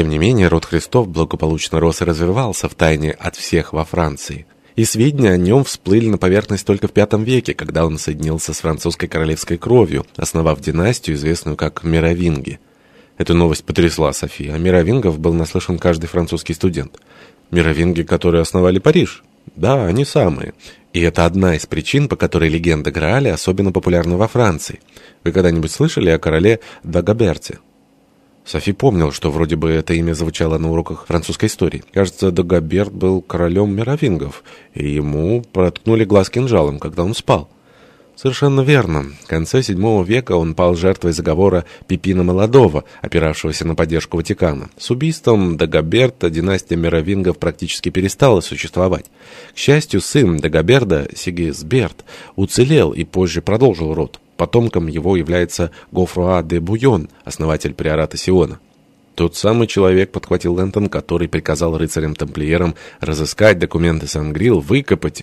Тем не менее, род Христов благополучно рос и развивался в тайне от всех во Франции. И сведения о нем всплыли на поверхность только в V веке, когда он соединился с французской королевской кровью, основав династию, известную как Мировинги. Эта новость потрясла Софи, а Мировингов был наслышан каждый французский студент. Мировинги, которые основали Париж? Да, они самые. И это одна из причин, по которой легенда Грааля особенно популярна во Франции. Вы когда-нибудь слышали о короле Дагоберте? Софи помнил, что вроде бы это имя звучало на уроках французской истории. Кажется, Дагоберт был королем мировингов, и ему проткнули глаз кинжалом, когда он спал. Совершенно верно. В конце VII века он пал жертвой заговора Пипина Молодого, опиравшегося на поддержку Ватикана. С убийством Дагоберта династия мировингов практически перестала существовать. К счастью, сын Дагоберда, Сигизберт, уцелел и позже продолжил род. Потомком его является Гофруа де Буйон, основатель приората Сиона. Тот самый человек, подхватил Лэнтон, который приказал рыцарям-тамплиерам разыскать документы Сангрил, выкопать